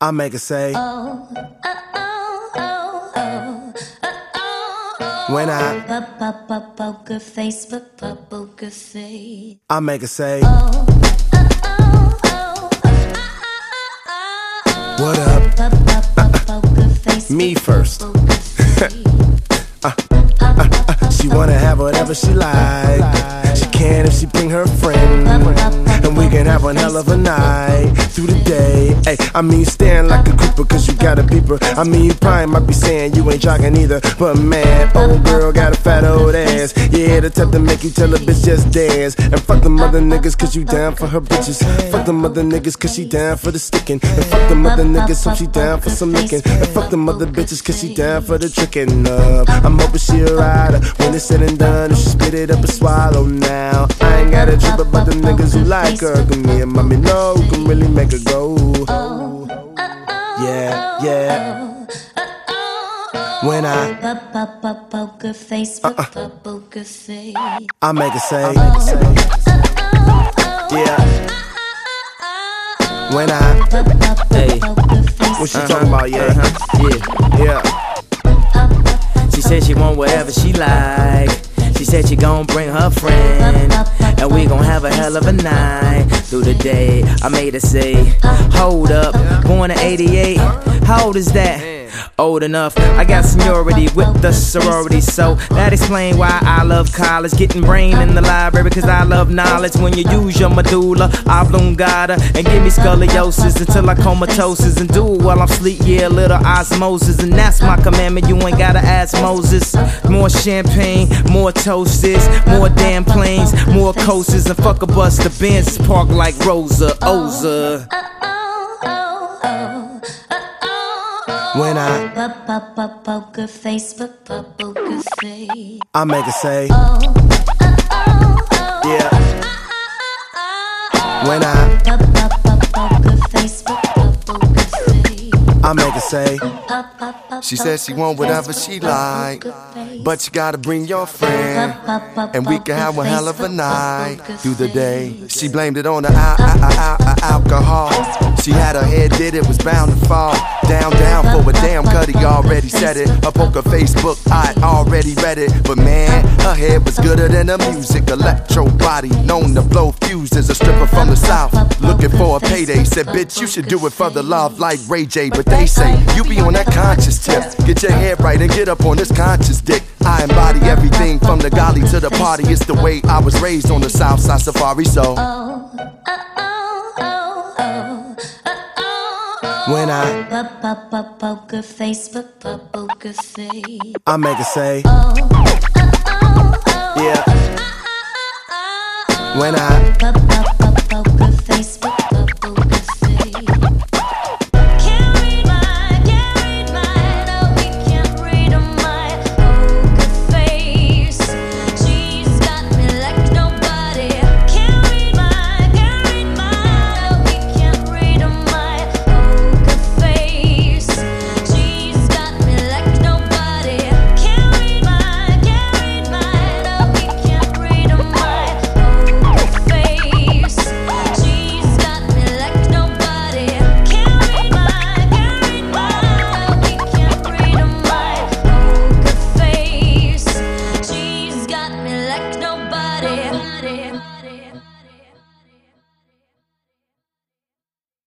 I make her say. When I Poker face, poker face. I make her say. What up? Me first. Poker face. She wanna have whatever she like. She can if she bring her friend. And we can have one hell of a night through the day. Hey, I mean, stand like a creeper, cause you got a beeper. I mean, you probably might be saying you ain't jogging either. But man, old girl got a fat old ass. Yeah, the type to make you tell a bitch just dance. And fuck the mother niggas, cause you down for her bitches. Fuck the mother niggas, cause she down for the sticking. And fuck the mother niggas, so she down for some licking. And fuck the mother bitches, cause she down for the tricking up. I'm hoping she a rider when it's said and done. If she spit it up and swallow now. I ain't got a trip about the niggas who like her. Cause me and mommy know who can really make her go. Oh, oh, oh, yeah, yeah. When I, Poker face, poker face. I make her say, yeah. When I, Hey, what she talking about, yeah? uh-huh, yeah. Yeah. She said she want whatever she like. She said she gon' bring her friend. And we gon' have a hell of a night through the day. I made her say, Hold up, born in 88. How old is that? Old enough. I got seniority with the sorority, so that explain why I love college. Getting brain in the library, cause I love knowledge. When you use your medulla oblongata and give me scoliosis until I comatosis and do it while I'm sleep. Yeah, little osmosis, and that's my commandment. You ain't gotta ask Moses. More champagne, more toasts, more damn planes, more coasters, and fuck a bus. The Benz park like Rosa Oza. When I, Poker face, poker face. I make her say, yeah. When I, I make her say, She said she want whatever she like, but you gotta bring your friend, and we can have a hell of a night through the day. She blamed it on the al- al- al- al- alcohol. She had her head did it was bound to fall down down for a damn cutty already said it. Her poker Facebook I already read it, but man, her head was gooder than the music. Electro body known to blow fuses. A stripper from the south looking for a payday. Said bitch you should do it for the love like Ray J, but they say you be on that conscious tip. Get your head right and get up on this conscious dick. I embody everything from the golly to the party. It's the way I was raised on the south side safari. So oh, uh, oh, oh, uh, when I, Poker face, poker face. I make her say,